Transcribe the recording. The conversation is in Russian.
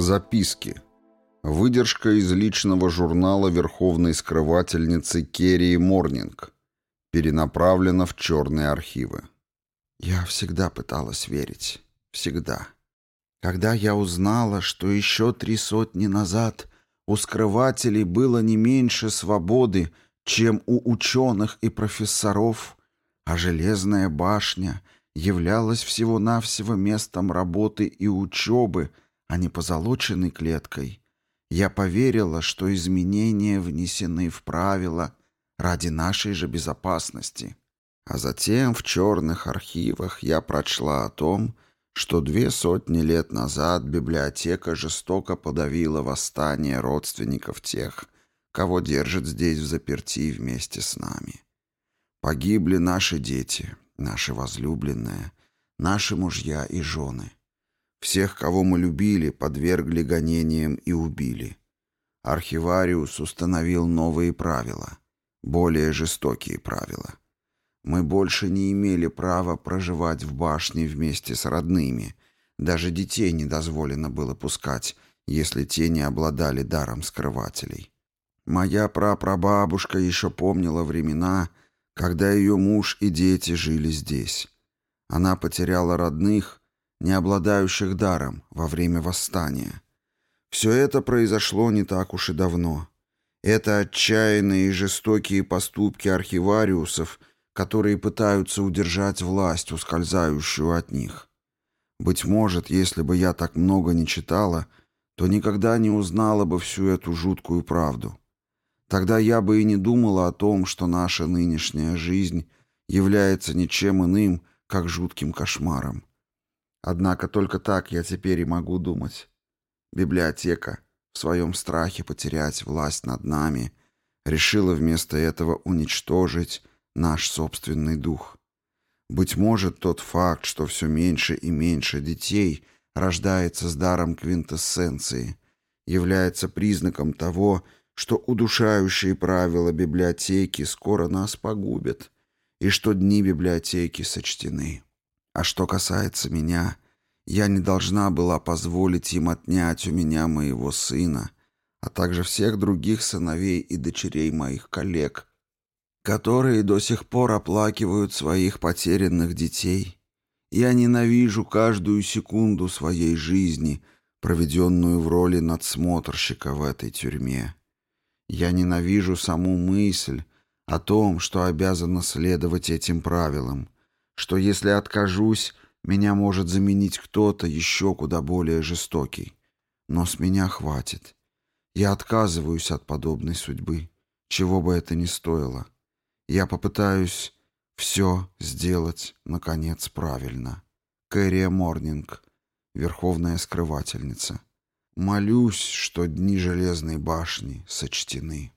Записки. Выдержка из личного журнала верховной скрывательницы Керри Морнинг. Перенаправлена в черные архивы. Я всегда пыталась верить. Всегда. Когда я узнала, что еще три сотни назад у скрывателей было не меньше свободы, чем у ученых и профессоров, а Железная башня являлась всего-навсего местом работы и учебы — а не позолоченной клеткой. Я поверила, что изменения внесены в правила ради нашей же безопасности. А затем в черных архивах я прочла о том, что две сотни лет назад библиотека жестоко подавила восстание родственников тех, кого держат здесь в заперти вместе с нами. Погибли наши дети, наши возлюбленные, наши мужья и жены. Всех, кого мы любили, подвергли гонениям и убили. Архивариус установил новые правила, более жестокие правила. Мы больше не имели права проживать в башне вместе с родными. Даже детей не дозволено было пускать, если те не обладали даром скрывателей. Моя прапрабабушка еще помнила времена, когда ее муж и дети жили здесь. Она потеряла родных — не обладающих даром, во время восстания. Все это произошло не так уж и давно. Это отчаянные и жестокие поступки архивариусов, которые пытаются удержать власть, ускользающую от них. Быть может, если бы я так много не читала, то никогда не узнала бы всю эту жуткую правду. Тогда я бы и не думала о том, что наша нынешняя жизнь является ничем иным, как жутким кошмаром. Однако только так я теперь и могу думать. Библиотека в своем страхе потерять власть над нами решила вместо этого уничтожить наш собственный дух. Быть может, тот факт, что все меньше и меньше детей рождается с даром квинтэссенции, является признаком того, что удушающие правила библиотеки скоро нас погубят, и что дни библиотеки сочтены. А что касается меня, я не должна была позволить им отнять у меня моего сына, а также всех других сыновей и дочерей моих коллег, которые до сих пор оплакивают своих потерянных детей. Я ненавижу каждую секунду своей жизни, проведенную в роли надсмотрщика в этой тюрьме. Я ненавижу саму мысль о том, что обязана следовать этим правилам, что если откажусь, меня может заменить кто-то еще куда более жестокий. Но с меня хватит. Я отказываюсь от подобной судьбы, чего бы это ни стоило. Я попытаюсь все сделать, наконец, правильно. Кэрия Морнинг, Верховная Скрывательница. Молюсь, что дни Железной башни сочтены.